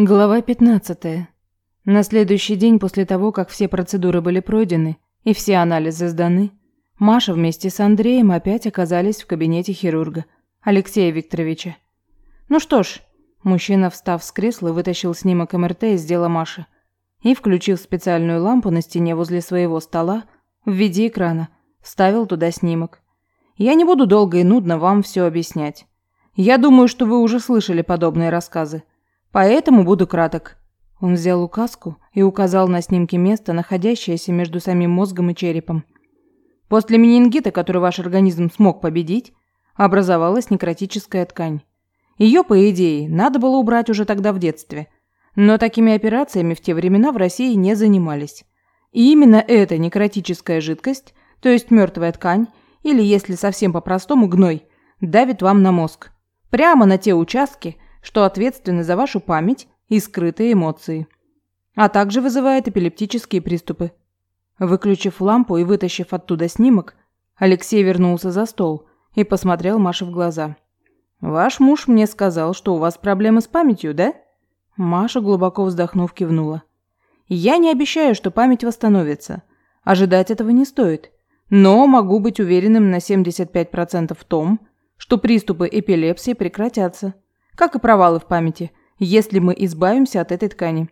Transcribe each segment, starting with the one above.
Глава 15. На следующий день после того, как все процедуры были пройдены и все анализы сданы, Маша вместе с Андреем опять оказались в кабинете хирурга Алексея Викторовича. Ну что ж, мужчина, встав с кресла, вытащил снимок МРТ из дела Маши и, включив специальную лампу на стене возле своего стола, в виде экрана, вставил туда снимок. Я не буду долго и нудно вам все объяснять. Я думаю, что вы уже слышали подобные рассказы. Поэтому буду краток. Он взял указку и указал на снимке место, находящееся между самим мозгом и черепом. После менингита, который ваш организм смог победить, образовалась некротическая ткань. Ее, по идее, надо было убрать уже тогда в детстве. Но такими операциями в те времена в России не занимались. И именно эта некротическая жидкость, то есть мертвая ткань, или, если совсем по-простому, гной, давит вам на мозг. Прямо на те участки, что ответственны за вашу память и скрытые эмоции. А также вызывает эпилептические приступы. Выключив лампу и вытащив оттуда снимок, Алексей вернулся за стол и посмотрел Маше в глаза. «Ваш муж мне сказал, что у вас проблемы с памятью, да?» Маша, глубоко вздохнув, кивнула. «Я не обещаю, что память восстановится. Ожидать этого не стоит. Но могу быть уверенным на 75% в том, что приступы эпилепсии прекратятся как и провалы в памяти, если мы избавимся от этой ткани.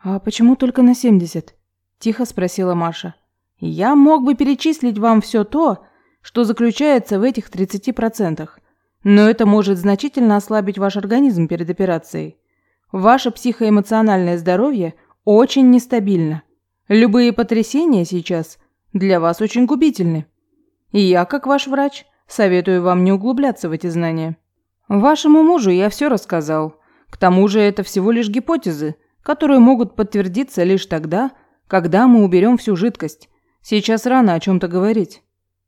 «А почему только на 70?» – тихо спросила Маша. «Я мог бы перечислить вам все то, что заключается в этих 30%, но это может значительно ослабить ваш организм перед операцией. Ваше психоэмоциональное здоровье очень нестабильно. Любые потрясения сейчас для вас очень губительны. И я, как ваш врач, советую вам не углубляться в эти знания». Вашему мужу я все рассказал. К тому же это всего лишь гипотезы, которые могут подтвердиться лишь тогда, когда мы уберем всю жидкость. Сейчас рано о чем-то говорить.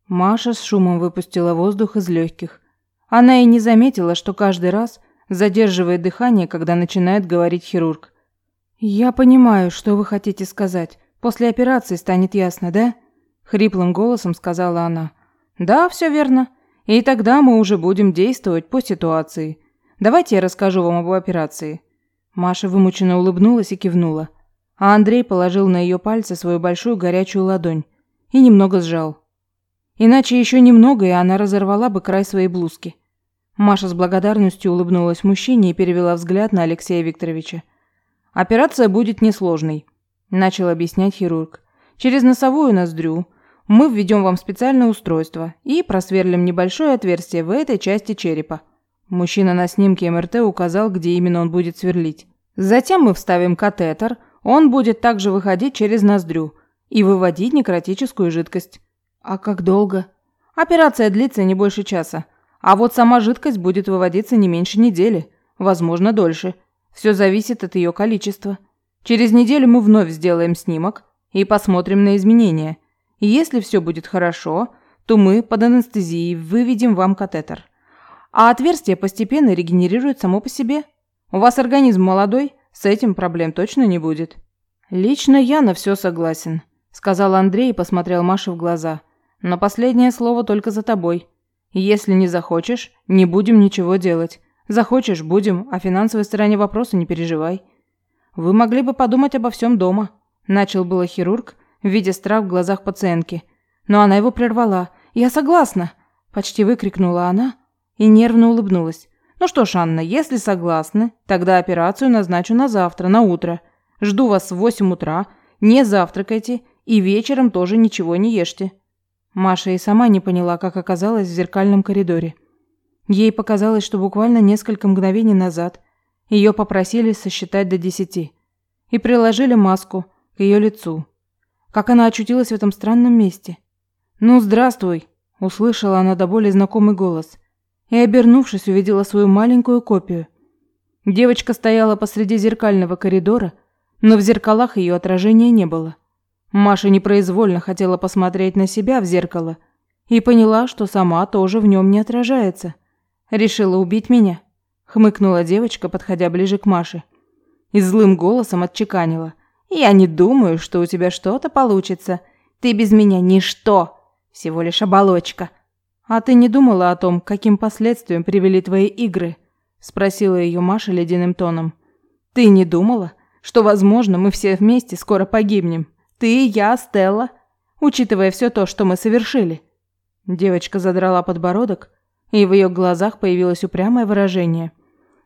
Маша с шумом выпустила воздух из легких. Она и не заметила, что каждый раз задерживает дыхание, когда начинает говорить хирург. «Я понимаю, что вы хотите сказать. После операции станет ясно, да?» Хриплым голосом сказала она. «Да, все верно. И тогда мы уже будем действовать по ситуации. Давайте я расскажу вам об операции». Маша вымученно улыбнулась и кивнула. А Андрей положил на ее пальцы свою большую горячую ладонь и немного сжал. Иначе еще немного, и она разорвала бы край своей блузки. Маша с благодарностью улыбнулась мужчине и перевела взгляд на Алексея Викторовича. «Операция будет несложной», – начал объяснять хирург. «Через носовую ноздрю – мы введем вам специальное устройство и просверлим небольшое отверстие в этой части черепа. Мужчина на снимке МРТ указал, где именно он будет сверлить. Затем мы вставим катетер, он будет также выходить через ноздрю и выводить некротическую жидкость. А как долго? Операция длится не больше часа. А вот сама жидкость будет выводиться не меньше недели, возможно, дольше. Все зависит от ее количества. Через неделю мы вновь сделаем снимок и посмотрим на изменения – если все будет хорошо, то мы под анестезией выведем вам катетер. А отверстие постепенно регенерирует само по себе. У вас организм молодой, с этим проблем точно не будет. Лично я на все согласен, сказал Андрей и посмотрел Маше в глаза. Но последнее слово только за тобой. Если не захочешь, не будем ничего делать. Захочешь, будем, о финансовой стороне вопроса не переживай. Вы могли бы подумать обо всем дома. Начал было хирург, видя страх в глазах пациентки. Но она его прервала. «Я согласна!» – почти выкрикнула она и нервно улыбнулась. «Ну что ж, Анна, если согласны, тогда операцию назначу на завтра, на утро. Жду вас в восемь утра, не завтракайте и вечером тоже ничего не ешьте». Маша и сама не поняла, как оказалась в зеркальном коридоре. Ей показалось, что буквально несколько мгновений назад ее попросили сосчитать до десяти и приложили маску к ее лицу. Как она очутилась в этом странном месте? «Ну, здравствуй!» – услышала она до боли знакомый голос. И, обернувшись, увидела свою маленькую копию. Девочка стояла посреди зеркального коридора, но в зеркалах ее отражения не было. Маша непроизвольно хотела посмотреть на себя в зеркало и поняла, что сама тоже в нем не отражается. «Решила убить меня?» – хмыкнула девочка, подходя ближе к Маше. И злым голосом отчеканила. Я не думаю, что у тебя что-то получится. Ты без меня ничто, всего лишь оболочка. А ты не думала о том, каким последствиям привели твои игры? спросила ее Маша ледяным тоном. Ты не думала, что, возможно, мы все вместе скоро погибнем? Ты, я, Стелла, учитывая все то, что мы совершили». Девочка задрала подбородок, и в ее глазах появилось упрямое выражение.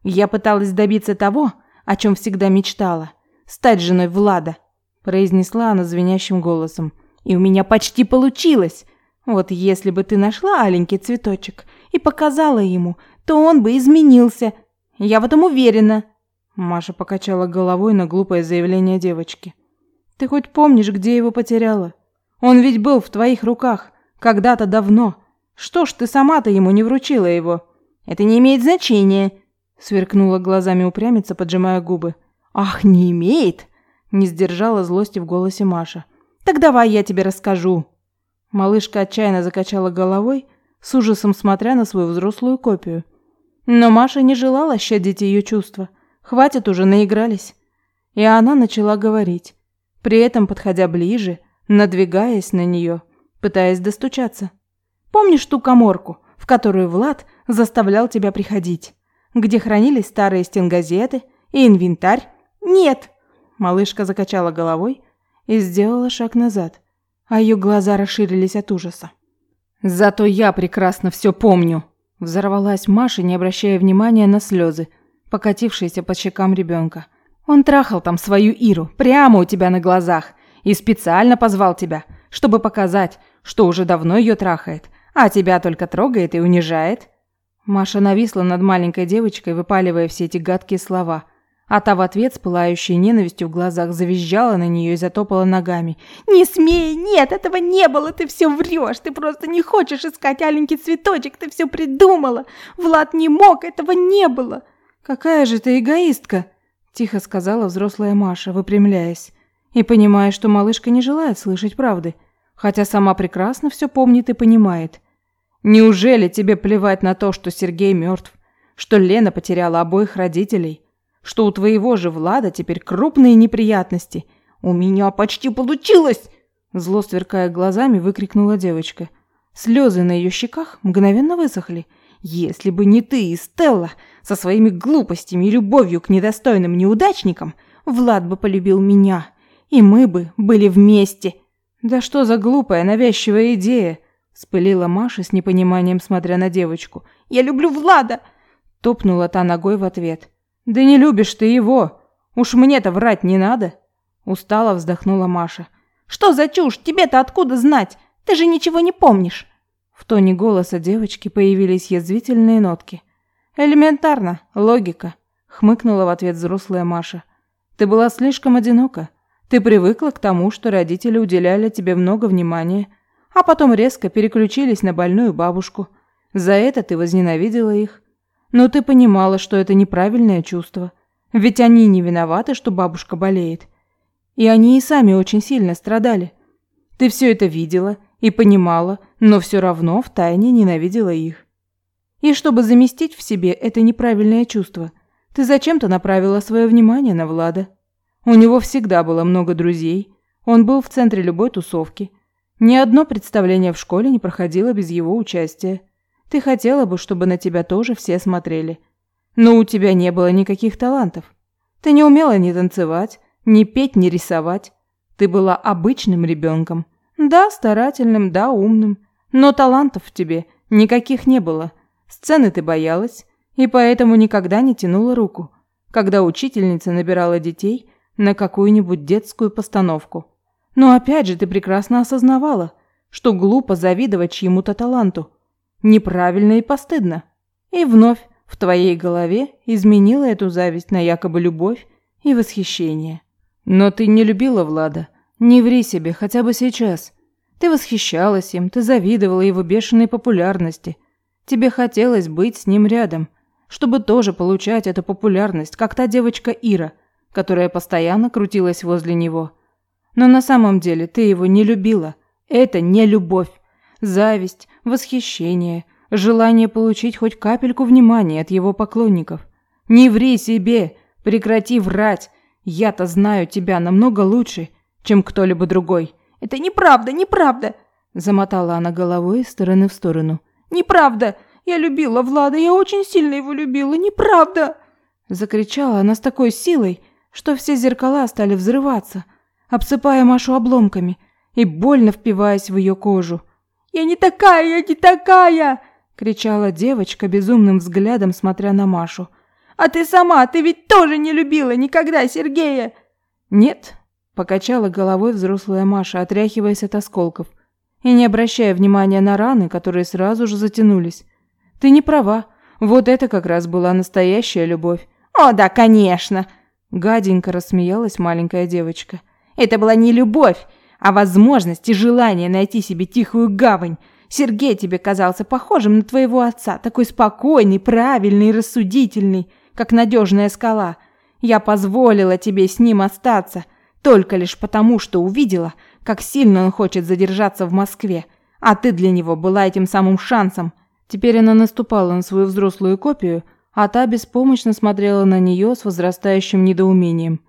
«Я пыталась добиться того, о чем всегда мечтала. Стать женой Влада», – произнесла она звенящим голосом. «И у меня почти получилось. Вот если бы ты нашла аленький цветочек и показала ему, то он бы изменился. Я в этом уверена». Маша покачала головой на глупое заявление девочки. «Ты хоть помнишь, где его потеряла? Он ведь был в твоих руках, когда-то давно. Что ж ты сама-то ему не вручила его?» «Это не имеет значения», — сверкнула глазами упрямица, поджимая губы. «Ах, не имеет?» — не сдержала злости в голосе Маша. «Так давай я тебе расскажу». Малышка отчаянно закачала головой, с ужасом смотря на свою взрослую копию. Но Маша не желала щадить ее чувства. Хватит уже, наигрались. И она начала говорить, при этом подходя ближе, надвигаясь на нее, пытаясь достучаться. «Помнишь ту коморку, в которую Влад заставлял тебя приходить? Где хранились старые стенгазеты и инвентарь? Нет!» Малышка закачала головой и сделала шаг назад, а ее глаза расширились от ужаса. «Зато я прекрасно все помню!» Взорвалась Маша, не обращая внимания на слезы, покатившиеся по щекам ребенка. «Он трахал там свою Иру, прямо у тебя на глазах, и специально позвал тебя, чтобы показать, что уже давно ее трахает, а тебя только трогает и унижает». Маша нависла над маленькой девочкой, выпаливая все эти гадкие слова – а та в ответ с пылающей ненавистью в глазах завизжала на нее и затопала ногами. «Не смей! Нет, этого не было! Ты все врешь! Ты просто не хочешь искать аленький цветочек! Ты все придумала! Влад не мог! Этого не было!» «Какая же ты эгоистка!» – тихо сказала взрослая Маша, выпрямляясь, и понимая, что малышка не желает слышать правды, хотя сама прекрасно все помнит и понимает. «Неужели тебе плевать на то, что Сергей мертв, что Лена потеряла обоих родителей?» Что у твоего же Влада теперь крупные неприятности. У меня почти получилось!» Зло сверкая глазами, выкрикнула девочка. Слезы на ее щеках мгновенно высохли. «Если бы не ты и Стелла со своими глупостями и любовью к недостойным неудачникам, Влад бы полюбил меня, и мы бы были вместе». «Да что за глупая, навязчивая идея?» Спылила Маша с непониманием, смотря на девочку. «Я люблю Влада!» Топнула та ногой в ответ. Да не любишь ты его. Уж мне-то врать не надо. Устало вздохнула Маша. Что за чушь? Тебе-то откуда знать? Ты же ничего не помнишь. В тоне голоса девочки появились язвительные нотки. Элементарно, логика, хмыкнула в ответ взрослая Маша. Ты была слишком одинока. Ты привыкла к тому, что родители уделяли тебе много внимания, а потом резко переключились на больную бабушку. За это ты возненавидела их. Но ты понимала, что это неправильное чувство. Ведь они не виноваты, что бабушка болеет. И они и сами очень сильно страдали. Ты все это видела и понимала, но все равно втайне ненавидела их. И чтобы заместить в себе это неправильное чувство, ты зачем-то направила свое внимание на Влада. У него всегда было много друзей, он был в центре любой тусовки. Ни одно представление в школе не проходило без его участия. Ты хотела бы, чтобы на тебя тоже все смотрели. Но у тебя не было никаких талантов. Ты не умела ни танцевать, ни петь, ни рисовать. Ты была обычным ребенком. Да, старательным, да, умным. Но талантов в тебе никаких не было. Сцены ты боялась, и поэтому никогда не тянула руку, когда учительница набирала детей на какую-нибудь детскую постановку. Но опять же ты прекрасно осознавала, что глупо завидовать чьему-то таланту, неправильно и постыдно. И вновь в твоей голове изменила эту зависть на якобы любовь и восхищение. Но ты не любила Влада. Не ври себе хотя бы сейчас. Ты восхищалась им, ты завидовала его бешеной популярности. Тебе хотелось быть с ним рядом, чтобы тоже получать эту популярность, как та девочка Ира, которая постоянно крутилась возле него. Но на самом деле ты его не любила. Это не любовь. Зависть, восхищение, желание получить хоть капельку внимания от его поклонников. Не ври себе, прекрати врать. Я-то знаю тебя намного лучше, чем кто-либо другой. Это неправда, неправда, замотала она головой из стороны в сторону. Неправда. Я любила Влада, я очень сильно его любила, неправда. Закричала она с такой силой, что все зеркала стали взрываться, обсыпая Машу обломками и больно впиваясь в ее кожу. «Я не такая, я не такая!» — кричала девочка, безумным взглядом смотря на Машу. «А ты сама, ты ведь тоже не любила никогда Сергея!» «Нет», — покачала головой взрослая Маша, отряхиваясь от осколков и не обращая внимания на раны, которые сразу же затянулись. «Ты не права, вот это как раз была настоящая любовь». «О, да, конечно!» — гаденько рассмеялась маленькая девочка. «Это была не любовь, а возможность и желание найти себе тихую гавань. Сергей тебе казался похожим на твоего отца, такой спокойный, правильный и рассудительный, как надежная скала. Я позволила тебе с ним остаться, только лишь потому, что увидела, как сильно он хочет задержаться в Москве, а ты для него была этим самым шансом. Теперь она наступала на свою взрослую копию, а та беспомощно смотрела на нее с возрастающим недоумением.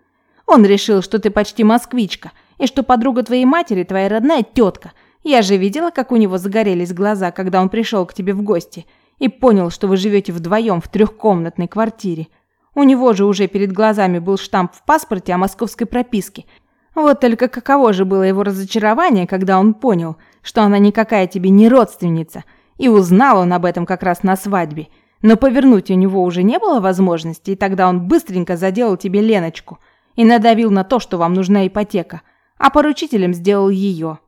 Он решил, что ты почти москвичка, и что подруга твоей матери твоя родная тетка. Я же видела, как у него загорелись глаза, когда он пришел к тебе в гости, и понял, что вы живете вдвоем в трехкомнатной квартире. У него же уже перед глазами был штамп в паспорте о московской прописке. Вот только каково же было его разочарование, когда он понял, что она никакая тебе не родственница, и узнал он об этом как раз на свадьбе. Но повернуть у него уже не было возможности, и тогда он быстренько заделал тебе Леночку и надавил на то, что вам нужна ипотека, а поручителем сделал ее.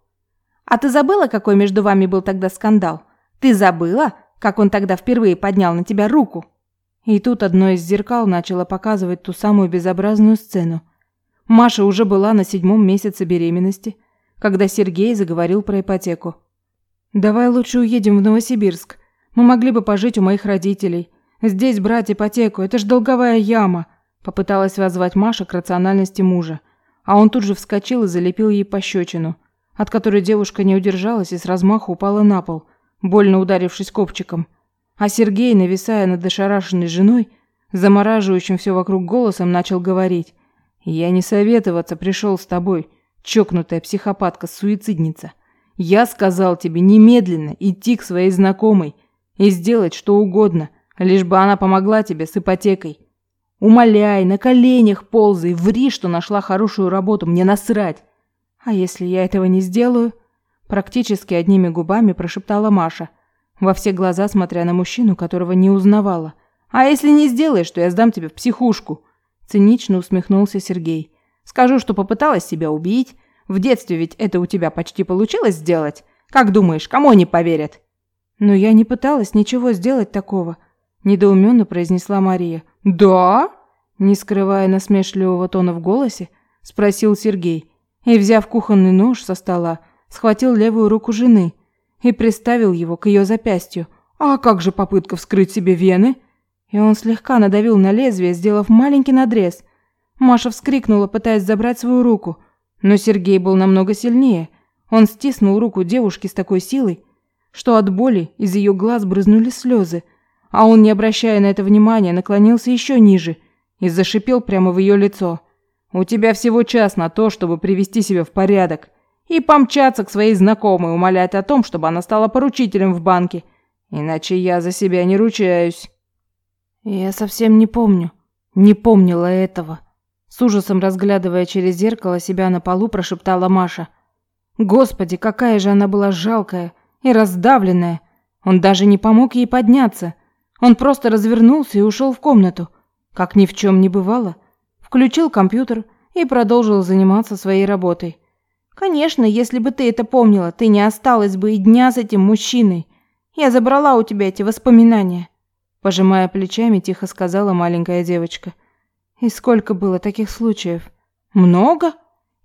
А ты забыла, какой между вами был тогда скандал? Ты забыла, как он тогда впервые поднял на тебя руку? И тут одно из зеркал начало показывать ту самую безобразную сцену. Маша уже была на седьмом месяце беременности, когда Сергей заговорил про ипотеку. «Давай лучше уедем в Новосибирск. Мы могли бы пожить у моих родителей. Здесь брать ипотеку – это ж долговая яма», – попыталась воззвать Маша к рациональности мужа. А он тут же вскочил и залепил ей пощечину, от которой девушка не удержалась и с размаху упала на пол, больно ударившись копчиком – а Сергей, нависая над ошарашенной женой, замораживающим все вокруг голосом, начал говорить. «Я не советоваться пришел с тобой, чокнутая психопатка-суицидница. Я сказал тебе немедленно идти к своей знакомой и сделать что угодно, лишь бы она помогла тебе с ипотекой. Умоляй, на коленях ползай, ври, что нашла хорошую работу, мне насрать. А если я этого не сделаю?» Практически одними губами прошептала Маша – во все глаза смотря на мужчину, которого не узнавала. «А если не сделаешь, то я сдам тебя в психушку!» Цинично усмехнулся Сергей. «Скажу, что попыталась себя убить. В детстве ведь это у тебя почти получилось сделать. Как думаешь, кому они поверят?» «Но я не пыталась ничего сделать такого», – недоуменно произнесла Мария. «Да?» – не скрывая насмешливого тона в голосе, спросил Сергей. И, взяв кухонный нож со стола, схватил левую руку жены – и приставил его к ее запястью. «А как же попытка вскрыть себе вены?» И он слегка надавил на лезвие, сделав маленький надрез. Маша вскрикнула, пытаясь забрать свою руку. Но Сергей был намного сильнее. Он стиснул руку девушки с такой силой, что от боли из ее глаз брызнули слезы. А он, не обращая на это внимания, наклонился еще ниже и зашипел прямо в ее лицо. «У тебя всего час на то, чтобы привести себя в порядок и помчаться к своей знакомой, умолять о том, чтобы она стала поручителем в банке. Иначе я за себя не ручаюсь. Я совсем не помню. Не помнила этого. С ужасом разглядывая через зеркало себя на полу, прошептала Маша. Господи, какая же она была жалкая и раздавленная. Он даже не помог ей подняться. Он просто развернулся и ушел в комнату. Как ни в чем не бывало. Включил компьютер и продолжил заниматься своей работой. Конечно, если бы ты это помнила, ты не осталась бы и дня с этим мужчиной. Я забрала у тебя эти воспоминания. Пожимая плечами, тихо сказала маленькая девочка. И сколько было таких случаев? Много?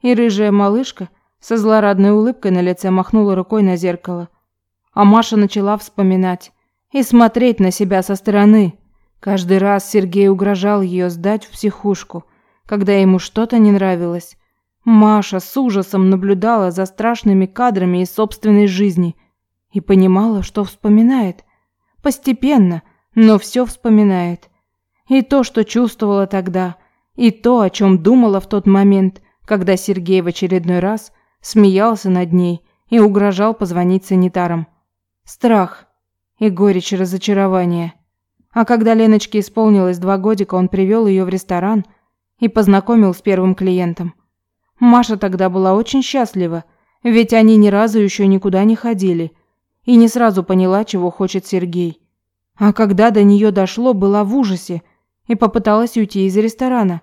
И рыжая малышка со злорадной улыбкой на лице махнула рукой на зеркало. А Маша начала вспоминать и смотреть на себя со стороны. Каждый раз Сергей угрожал ее сдать в психушку, когда ему что-то не нравилось. Маша с ужасом наблюдала за страшными кадрами из собственной жизни и понимала, что вспоминает. Постепенно, но все вспоминает. И то, что чувствовала тогда, и то, о чем думала в тот момент, когда Сергей в очередной раз смеялся над ней и угрожал позвонить санитарам. Страх и горечь разочарования. А когда Леночке исполнилось два годика, он привел ее в ресторан и познакомил с первым клиентом. Маша тогда была очень счастлива, ведь они ни разу еще никуда не ходили, и не сразу поняла, чего хочет Сергей. А когда до нее дошло, была в ужасе и попыталась уйти из ресторана.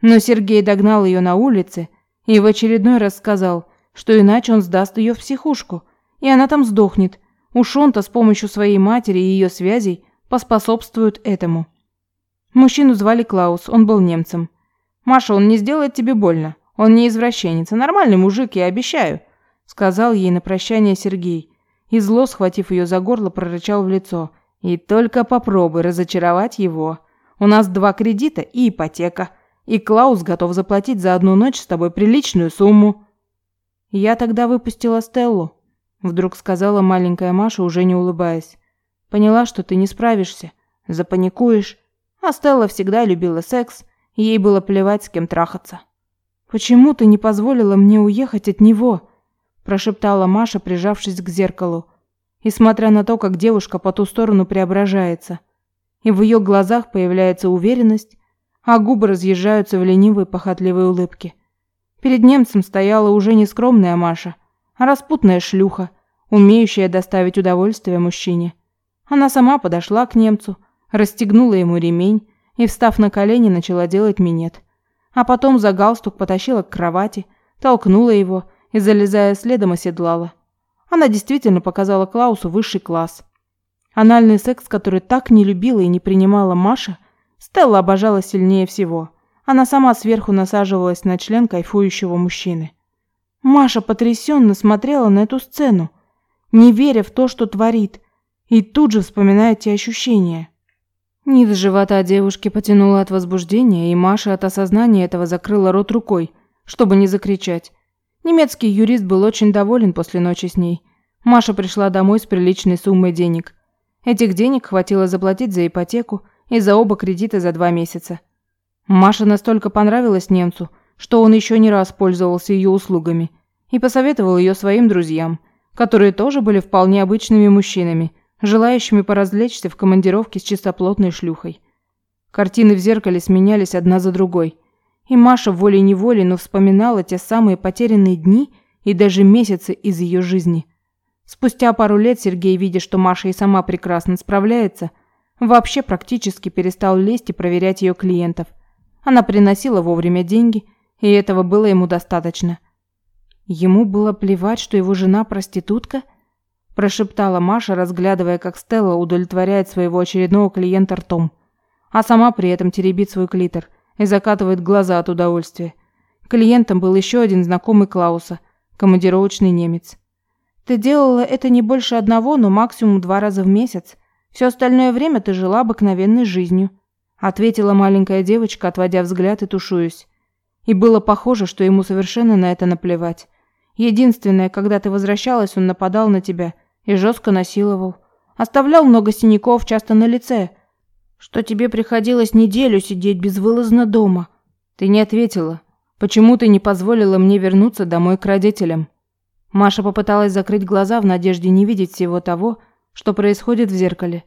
Но Сергей догнал ее на улице и в очередной раз сказал, что иначе он сдаст ее в психушку, и она там сдохнет. Уж он-то с помощью своей матери и ее связей поспособствует этому. Мужчину звали Клаус, он был немцем. «Маша, он не сделает тебе больно. Он не извращенец, а нормальный мужик, я обещаю», сказал ей на прощание Сергей. И зло, схватив ее за горло, прорычал в лицо. «И только попробуй разочаровать его. У нас два кредита и ипотека. И Клаус готов заплатить за одну ночь с тобой приличную сумму». «Я тогда выпустила Стеллу», – вдруг сказала маленькая Маша, уже не улыбаясь. «Поняла, что ты не справишься, запаникуешь. А Стелла всегда любила секс, ей было плевать, с кем трахаться». «Почему ты не позволила мне уехать от него?» – прошептала Маша, прижавшись к зеркалу. И смотря на то, как девушка по ту сторону преображается, и в ее глазах появляется уверенность, а губы разъезжаются в ленивой похотливой улыбке. Перед немцем стояла уже не скромная Маша, а распутная шлюха, умеющая доставить удовольствие мужчине. Она сама подошла к немцу, расстегнула ему ремень и, встав на колени, начала делать минет. А потом за галстук потащила к кровати, толкнула его и, залезая следом, оседлала. Она действительно показала Клаусу высший класс. Анальный секс, который так не любила и не принимала Маша, Стелла обожала сильнее всего – она сама сверху насаживалась на член кайфующего мужчины. Маша потрясенно смотрела на эту сцену, не веря в то, что творит, и тут же вспоминая те ощущения. Низ живота девушки потянула от возбуждения, и Маша от осознания этого закрыла рот рукой, чтобы не закричать. Немецкий юрист был очень доволен после ночи с ней. Маша пришла домой с приличной суммой денег. Этих денег хватило заплатить за ипотеку и за оба кредита за два месяца. Маша настолько понравилась немцу, что он еще не раз пользовался ее услугами и посоветовал ее своим друзьям, которые тоже были вполне обычными мужчинами, желающими поразвлечься в командировке с чистоплотной шлюхой. Картины в зеркале сменялись одна за другой, и Маша волей-неволей, но вспоминала те самые потерянные дни и даже месяцы из ее жизни. Спустя пару лет Сергей, видя, что Маша и сама прекрасно справляется, вообще практически перестал лезть и проверять ее клиентов – она приносила вовремя деньги, и этого было ему достаточно. Ему было плевать, что его жена проститутка, прошептала Маша, разглядывая, как Стелла удовлетворяет своего очередного клиента ртом, а сама при этом теребит свой клитор и закатывает глаза от удовольствия. Клиентом был еще один знакомый Клауса, командировочный немец. Ты делала это не больше одного, но максимум два раза в месяц. Все остальное время ты жила обыкновенной жизнью ответила маленькая девочка, отводя взгляд и тушуясь. И было похоже, что ему совершенно на это наплевать. Единственное, когда ты возвращалась, он нападал на тебя и жестко насиловал. Оставлял много синяков, часто на лице. Что тебе приходилось неделю сидеть безвылазно дома. Ты не ответила. Почему ты не позволила мне вернуться домой к родителям? Маша попыталась закрыть глаза в надежде не видеть всего того, что происходит в зеркале.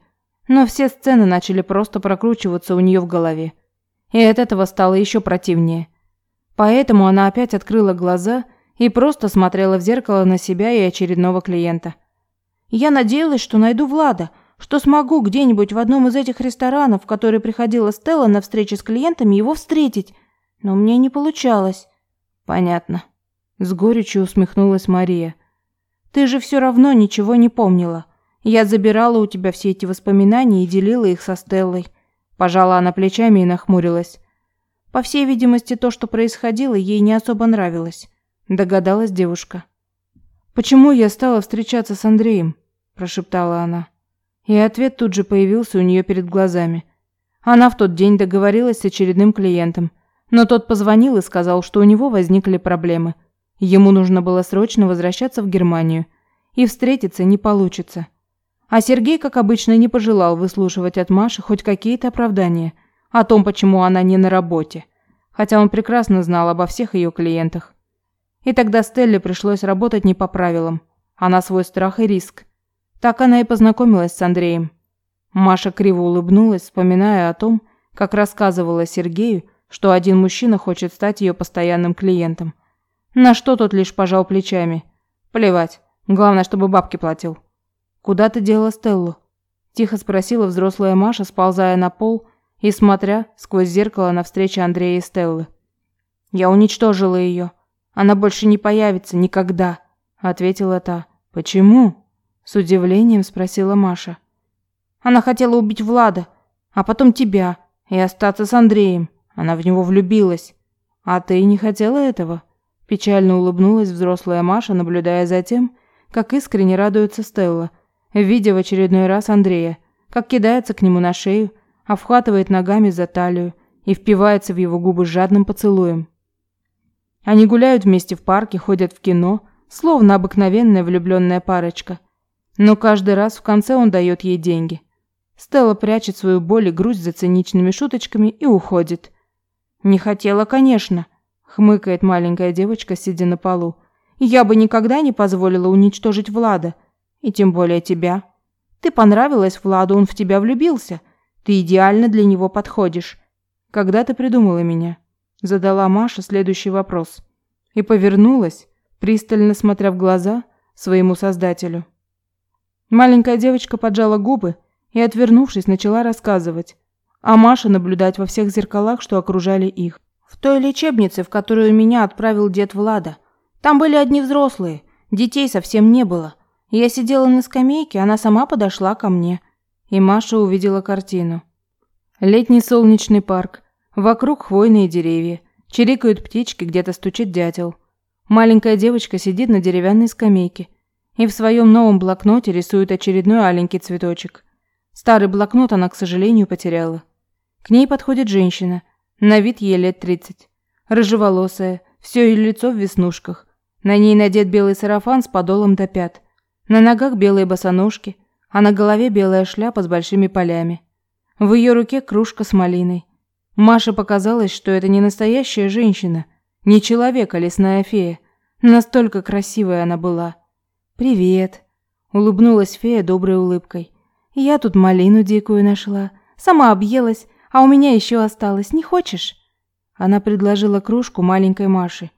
Но все сцены начали просто прокручиваться у нее в голове. И от этого стало еще противнее. Поэтому она опять открыла глаза и просто смотрела в зеркало на себя и очередного клиента. Я надеялась, что найду Влада, что смогу где-нибудь в одном из этих ресторанов, в который приходила Стелла на встречи с клиентами, его встретить. Но мне не получалось. Понятно. С горечью усмехнулась Мария. Ты же все равно ничего не помнила. Я забирала у тебя все эти воспоминания и делила их со Стеллой. Пожала она плечами и нахмурилась. По всей видимости, то, что происходило, ей не особо нравилось. Догадалась девушка. «Почему я стала встречаться с Андреем?» – прошептала она. И ответ тут же появился у нее перед глазами. Она в тот день договорилась с очередным клиентом, но тот позвонил и сказал, что у него возникли проблемы. Ему нужно было срочно возвращаться в Германию, и встретиться не получится. А Сергей, как обычно, не пожелал выслушивать от Маши хоть какие-то оправдания о том, почему она не на работе, хотя он прекрасно знал обо всех ее клиентах. И тогда Стелле пришлось работать не по правилам, а на свой страх и риск. Так она и познакомилась с Андреем. Маша криво улыбнулась, вспоминая о том, как рассказывала Сергею, что один мужчина хочет стать ее постоянным клиентом. На что тот лишь пожал плечами. Плевать, главное, чтобы бабки платил. «Куда ты дела Стеллу?» Тихо спросила взрослая Маша, сползая на пол и смотря сквозь зеркало на встречу Андрея и Стеллы. «Я уничтожила ее. Она больше не появится никогда», — ответила та. «Почему?» — с удивлением спросила Маша. «Она хотела убить Влада, а потом тебя и остаться с Андреем. Она в него влюбилась. А ты не хотела этого?» Печально улыбнулась взрослая Маша, наблюдая за тем, как искренне радуется Стелла, видя в очередной раз Андрея, как кидается к нему на шею, обхватывает ногами за талию и впивается в его губы жадным поцелуем. Они гуляют вместе в парке, ходят в кино, словно обыкновенная влюбленная парочка. Но каждый раз в конце он дает ей деньги. Стелла прячет свою боль и грусть за циничными шуточками и уходит. «Не хотела, конечно», — хмыкает маленькая девочка, сидя на полу. «Я бы никогда не позволила уничтожить Влада, и тем более тебя. Ты понравилась Владу, он в тебя влюбился. Ты идеально для него подходишь. Когда ты придумала меня?» Задала Маша следующий вопрос. И повернулась, пристально смотря в глаза своему создателю. Маленькая девочка поджала губы и, отвернувшись, начала рассказывать, а Маша наблюдать во всех зеркалах, что окружали их. В той лечебнице, в которую меня отправил дед Влада, там были одни взрослые, детей совсем не было. Я сидела на скамейке, она сама подошла ко мне, и Маша увидела картину. Летний солнечный парк, вокруг хвойные деревья, чирикают птички, где-то стучит дятел. Маленькая девочка сидит на деревянной скамейке и в своем новом блокноте рисует очередной аленький цветочек. Старый блокнот она, к сожалению, потеряла. К ней подходит женщина, на вид ей лет тридцать. Рыжеволосая, все ее лицо в веснушках. На ней надет белый сарафан с подолом до пят. На ногах белые босоножки, а на голове белая шляпа с большими полями. В ее руке кружка с малиной. Маше показалось, что это не настоящая женщина, не человек, а лесная фея. Настолько красивая она была. «Привет», — улыбнулась фея доброй улыбкой. «Я тут малину дикую нашла. Сама объелась, а у меня еще осталось. Не хочешь?» Она предложила кружку маленькой Маше.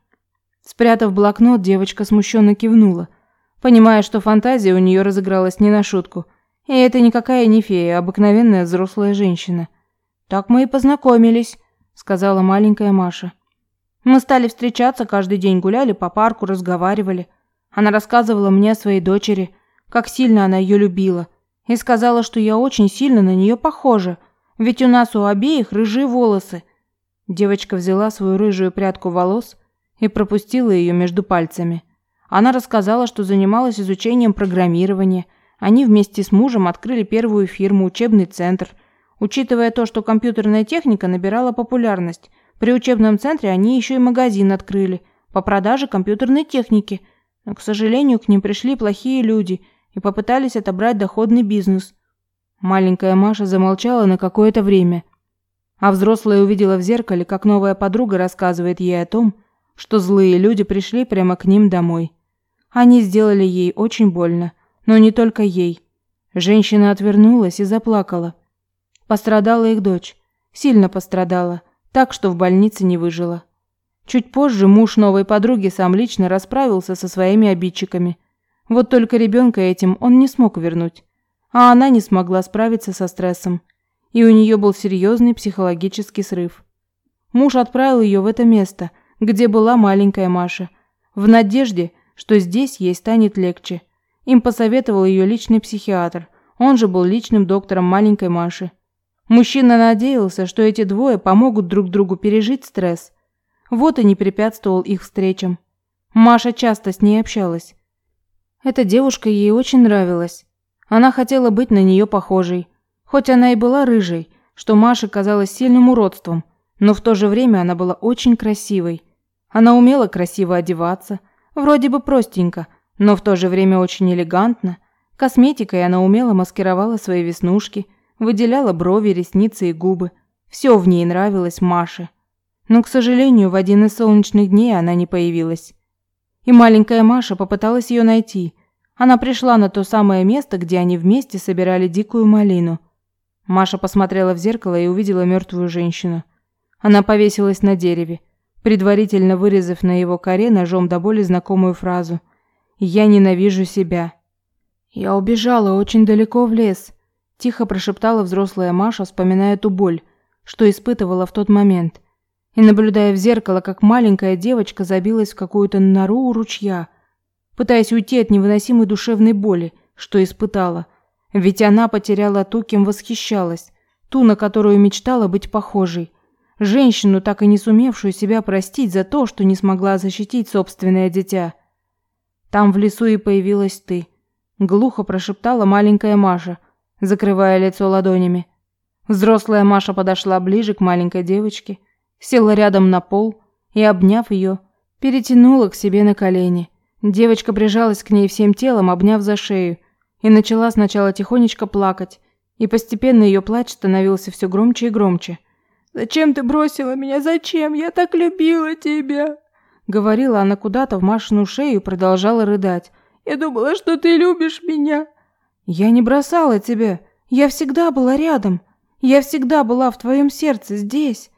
Спрятав блокнот, девочка смущенно кивнула, понимая, что фантазия у нее разыгралась не на шутку. И это никакая не фея, а обыкновенная взрослая женщина. «Так мы и познакомились», — сказала маленькая Маша. Мы стали встречаться, каждый день гуляли по парку, разговаривали. Она рассказывала мне о своей дочери, как сильно она ее любила, и сказала, что я очень сильно на нее похожа, ведь у нас у обеих рыжие волосы. Девочка взяла свою рыжую прядку волос и пропустила ее между пальцами. Она рассказала, что занималась изучением программирования. Они вместе с мужем открыли первую фирму, учебный центр. Учитывая то, что компьютерная техника набирала популярность, при учебном центре они еще и магазин открыли по продаже компьютерной техники, но, к сожалению, к ним пришли плохие люди и попытались отобрать доходный бизнес. Маленькая Маша замолчала на какое-то время, а взрослая увидела в зеркале, как новая подруга рассказывает ей о том, что злые люди пришли прямо к ним домой. Они сделали ей очень больно, но не только ей. Женщина отвернулась и заплакала. Пострадала их дочь, сильно пострадала – так что в больнице не выжила. Чуть позже муж новой подруги сам лично расправился со своими обидчиками. Вот только ребенка этим он не смог вернуть. А она не смогла справиться со стрессом. И у нее был серьезный психологический срыв. Муж отправил ее в это место, где была маленькая Маша, в надежде, что здесь ей станет легче. Им посоветовал ее личный психиатр, он же был личным доктором маленькой Маши. Мужчина надеялся, что эти двое помогут друг другу пережить стресс. Вот и не препятствовал их встречам. Маша часто с ней общалась. Эта девушка ей очень нравилась. Она хотела быть на нее похожей. Хоть она и была рыжей, что Маше казалось сильным уродством, но в то же время она была очень красивой. Она умела красиво одеваться, вроде бы простенько, но в то же время очень элегантно. Косметикой она умело маскировала свои веснушки – выделяла брови, ресницы и губы. Все в ней нравилось Маше. Но, к сожалению, в один из солнечных дней она не появилась. И маленькая Маша попыталась ее найти. Она пришла на то самое место, где они вместе собирали дикую малину. Маша посмотрела в зеркало и увидела мертвую женщину. Она повесилась на дереве, предварительно вырезав на его коре ножом до боли знакомую фразу «Я ненавижу себя». «Я убежала очень далеко в лес», – тихо прошептала взрослая Маша, вспоминая ту боль, что испытывала в тот момент, и наблюдая в зеркало, как маленькая девочка забилась в какую-то нору у ручья, пытаясь уйти от невыносимой душевной боли, что испытала. Ведь она потеряла ту, кем восхищалась, ту, на которую мечтала быть похожей. Женщину, так и не сумевшую себя простить за то, что не смогла защитить собственное дитя. Там в лесу и появилась ты, глухо прошептала маленькая Маша, закрывая лицо ладонями. Взрослая Маша подошла ближе к маленькой девочке, села рядом на пол и, обняв ее, перетянула к себе на колени. Девочка прижалась к ней всем телом, обняв за шею, и начала сначала тихонечко плакать, и постепенно ее плач становился все громче и громче. «Зачем ты бросила меня? Зачем? Я так любила тебя!» Говорила она куда-то в Машину шею и продолжала рыдать. «Я думала, что ты любишь меня!» «Я не бросала тебя. Я всегда была рядом. Я всегда была в твоем сердце, здесь!»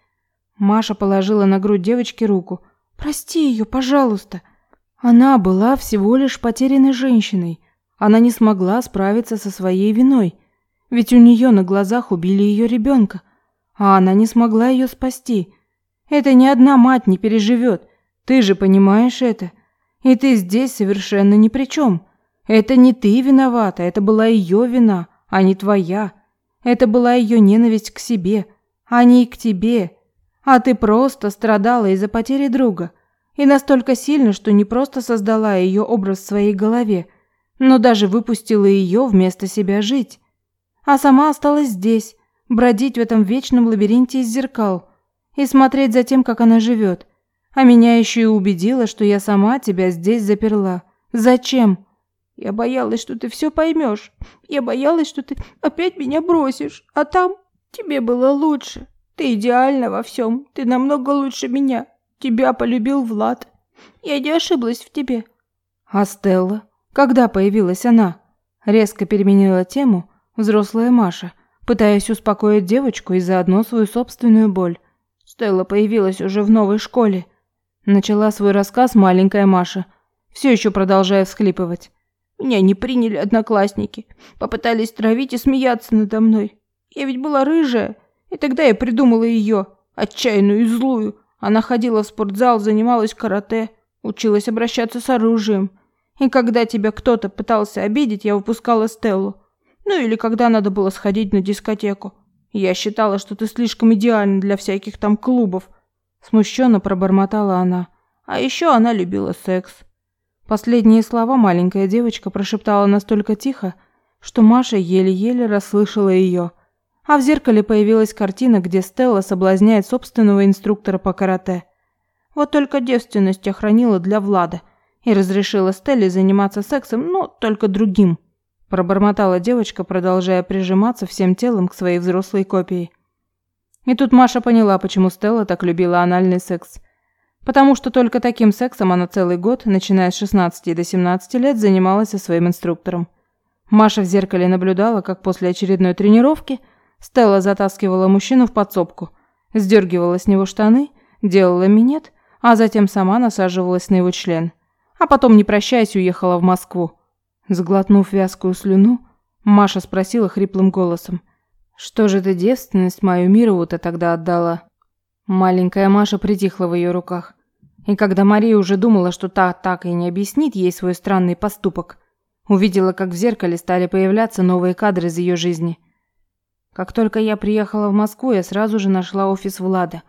Маша положила на грудь девочки руку. «Прости ее, пожалуйста!» Она была всего лишь потерянной женщиной. Она не смогла справиться со своей виной. Ведь у нее на глазах убили ее ребенка, а она не смогла ее спасти. Это ни одна мать не переживет. Ты же понимаешь это. И ты здесь совершенно ни при чем. Это не ты виновата, это была ее вина, а не твоя. Это была ее ненависть к себе, а не к тебе. А ты просто страдала из-за потери друга. И настолько сильно, что не просто создала ее образ в своей голове, но даже выпустила ее вместо себя жить. А сама осталась здесь, бродить в этом вечном лабиринте из зеркал и смотреть за тем, как она живет. А меня еще и убедила, что я сама тебя здесь заперла. Зачем? Я боялась, что ты все поймешь. Я боялась, что ты опять меня бросишь. А там тебе было лучше. Ты идеальна во всем. Ты намного лучше меня. Тебя полюбил Влад. Я не ошиблась в тебе. А Стелла? Когда появилась она? Резко переменила тему взрослая Маша, пытаясь успокоить девочку и заодно свою собственную боль. Стелла появилась уже в новой школе. Начала свой рассказ маленькая Маша, все еще продолжая всхлипывать. Меня не приняли одноклассники, попытались травить и смеяться надо мной. Я ведь была рыжая, и тогда я придумала ее, отчаянную и злую. Она ходила в спортзал, занималась карате, училась обращаться с оружием. И когда тебя кто-то пытался обидеть, я выпускала Стеллу. Ну или когда надо было сходить на дискотеку. Я считала, что ты слишком идеальна для всяких там клубов. Смущенно пробормотала она. А еще она любила секс. Последние слова маленькая девочка прошептала настолько тихо, что Маша еле-еле расслышала ее. А в зеркале появилась картина, где Стелла соблазняет собственного инструктора по карате. Вот только девственность охранила для Влада – и разрешила Стелле заниматься сексом, но только другим. Пробормотала девочка, продолжая прижиматься всем телом к своей взрослой копии. И тут Маша поняла, почему Стелла так любила анальный секс. Потому что только таким сексом она целый год, начиная с 16 до 17 лет, занималась со своим инструктором. Маша в зеркале наблюдала, как после очередной тренировки Стелла затаскивала мужчину в подсобку, сдергивала с него штаны, делала минет, а затем сама насаживалась на его член – а потом, не прощаясь, уехала в Москву. Сглотнув вязкую слюну, Маша спросила хриплым голосом. «Что же ты девственность мою Мирову-то тогда отдала?» Маленькая Маша притихла в ее руках. И когда Мария уже думала, что та так и не объяснит ей свой странный поступок, увидела, как в зеркале стали появляться новые кадры из ее жизни. Как только я приехала в Москву, я сразу же нашла офис Влада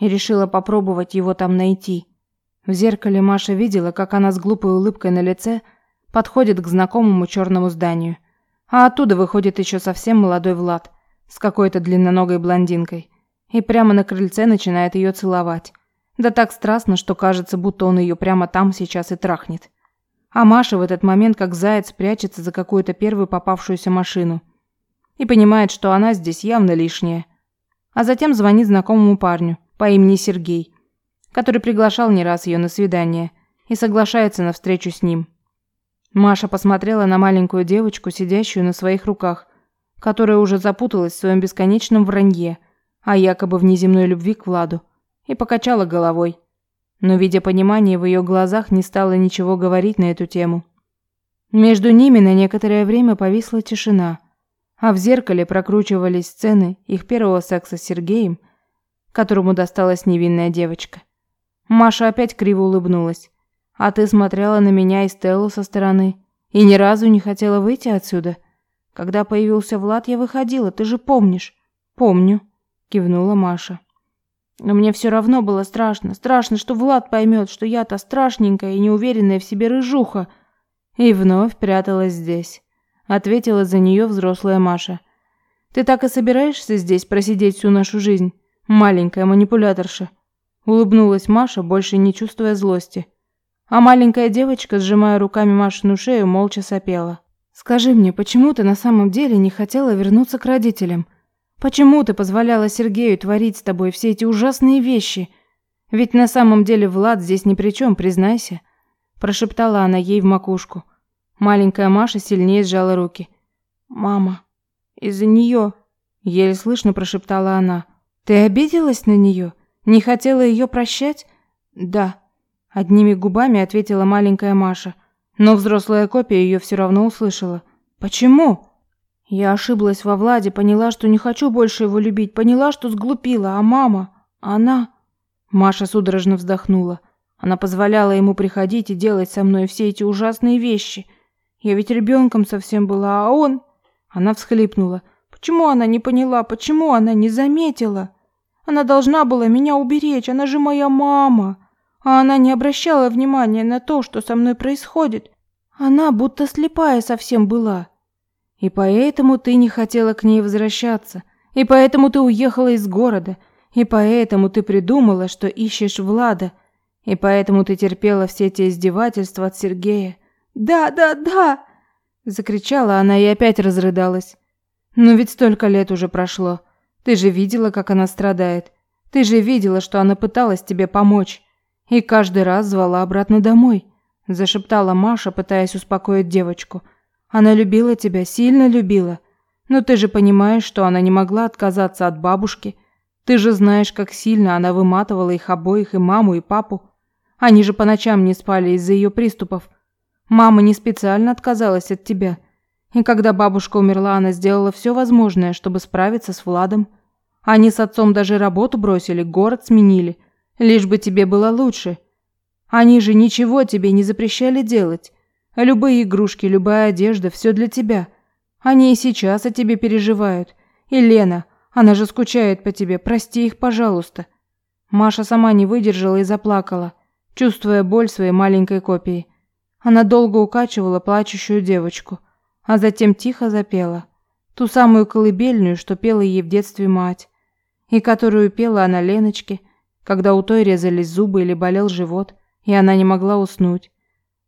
и решила попробовать его там найти. В зеркале Маша видела, как она с глупой улыбкой на лице подходит к знакомому черному зданию. А оттуда выходит еще совсем молодой Влад с какой-то длинноногой блондинкой и прямо на крыльце начинает ее целовать. Да так страстно, что кажется, будто он ее прямо там сейчас и трахнет. А Маша в этот момент как заяц прячется за какую-то первую попавшуюся машину и понимает, что она здесь явно лишняя. А затем звонит знакомому парню по имени Сергей который приглашал не раз ее на свидание, и соглашается на встречу с ним. Маша посмотрела на маленькую девочку, сидящую на своих руках, которая уже запуталась в своем бесконечном вранье о якобы внеземной любви к Владу, и покачала головой. Но, видя понимание в ее глазах, не стала ничего говорить на эту тему. Между ними на некоторое время повисла тишина, а в зеркале прокручивались сцены их первого секса с Сергеем, которому досталась невинная девочка. Маша опять криво улыбнулась. «А ты смотрела на меня и Стеллу со стороны и ни разу не хотела выйти отсюда?» Когда появился Влад, я выходила, ты же помнишь? Помню, кивнула Маша. Но мне все равно было страшно. Страшно, что Влад поймет, что я-то страшненькая и неуверенная в себе рыжуха. И вновь пряталась здесь. Ответила за нее взрослая Маша. Ты так и собираешься здесь просидеть всю нашу жизнь, маленькая манипуляторша? Улыбнулась Маша, больше не чувствуя злости. А маленькая девочка, сжимая руками Машину шею, молча сопела. Скажи мне, почему ты на самом деле не хотела вернуться к родителям? Почему ты позволяла Сергею творить с тобой все эти ужасные вещи? Ведь на самом деле Влад здесь ни при чем, признайся, прошептала она ей в макушку. Маленькая Маша сильнее сжала руки. Мама, из-за нее, еле слышно прошептала она. Ты обиделась на нее? Не хотела ее прощать? Да, одними губами ответила маленькая Маша. Но взрослая копия ее все равно услышала. «Почему?» Я ошиблась во Владе, поняла, что не хочу больше его любить, поняла, что сглупила, а мама, она... Маша судорожно вздохнула. Она позволяла ему приходить и делать со мной все эти ужасные вещи. Я ведь ребенком совсем была, а он... Она всхлипнула. Почему она не поняла, почему она не заметила? Она должна была меня уберечь, она же моя мама а она не обращала внимания на то, что со мной происходит. Она будто слепая совсем была. И поэтому ты не хотела к ней возвращаться, и поэтому ты уехала из города, и поэтому ты придумала, что ищешь Влада, и поэтому ты терпела все эти издевательства от Сергея. Да, да, да, закричала она и опять разрыдалась. Но ведь столько лет уже прошло. Ты же видела, как она страдает. Ты же видела, что она пыталась тебе помочь. И каждый раз звала обратно домой, зашептала Маша, пытаясь успокоить девочку. Она любила тебя, сильно любила. Но ты же понимаешь, что она не могла отказаться от бабушки. Ты же знаешь, как сильно она выматывала их обоих, и маму, и папу. Они же по ночам не спали из-за ее приступов. Мама не специально отказалась от тебя. И когда бабушка умерла, она сделала все возможное, чтобы справиться с Владом. Они с отцом даже работу бросили, город сменили – Лишь бы тебе было лучше. Они же ничего тебе не запрещали делать. Любые игрушки, любая одежда, все для тебя. Они и сейчас о тебе переживают. И Лена, она же скучает по тебе, прости их, пожалуйста. Маша сама не выдержала и заплакала, чувствуя боль своей маленькой копии. Она долго укачивала плачущую девочку, а затем тихо запела. Ту самую колыбельную, что пела ей в детстве мать, и которую пела она Леночке, когда у той резались зубы или болел живот, и она не могла уснуть.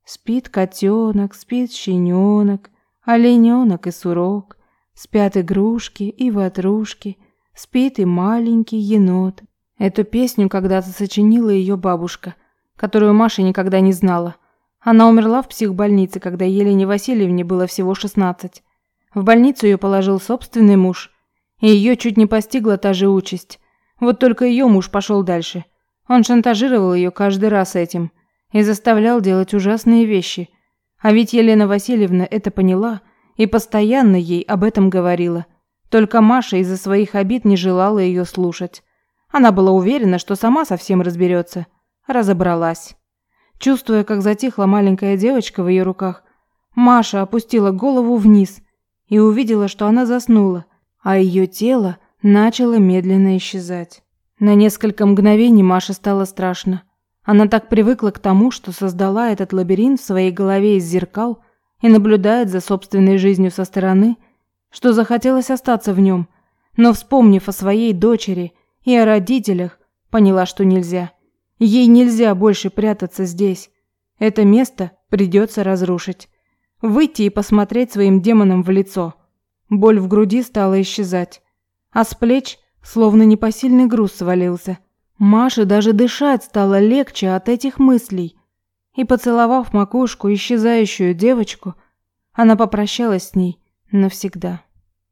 Спит котенок, спит щененок, олененок и сурок, спят игрушки и ватрушки, спит и маленький енот. Эту песню когда-то сочинила ее бабушка, которую Маша никогда не знала. Она умерла в психбольнице, когда Елене Васильевне было всего 16. В больницу ее положил собственный муж, и ее чуть не постигла та же участь. Вот только ее муж пошел дальше. Он шантажировал ее каждый раз этим и заставлял делать ужасные вещи. А ведь Елена Васильевна это поняла и постоянно ей об этом говорила. Только Маша из-за своих обид не желала ее слушать. Она была уверена, что сама совсем разберется. Разобралась. Чувствуя, как затихла маленькая девочка в ее руках, Маша опустила голову вниз и увидела, что она заснула, а ее тело начало медленно исчезать. На несколько мгновений Маше стало страшно. Она так привыкла к тому, что создала этот лабиринт в своей голове из зеркал и наблюдает за собственной жизнью со стороны, что захотелось остаться в нем, но вспомнив о своей дочери и о родителях, поняла, что нельзя. Ей нельзя больше прятаться здесь. Это место придется разрушить. Выйти и посмотреть своим демонам в лицо. Боль в груди стала исчезать а с плеч словно непосильный груз свалился. Маше даже дышать стало легче от этих мыслей. И поцеловав макушку исчезающую девочку, она попрощалась с ней навсегда.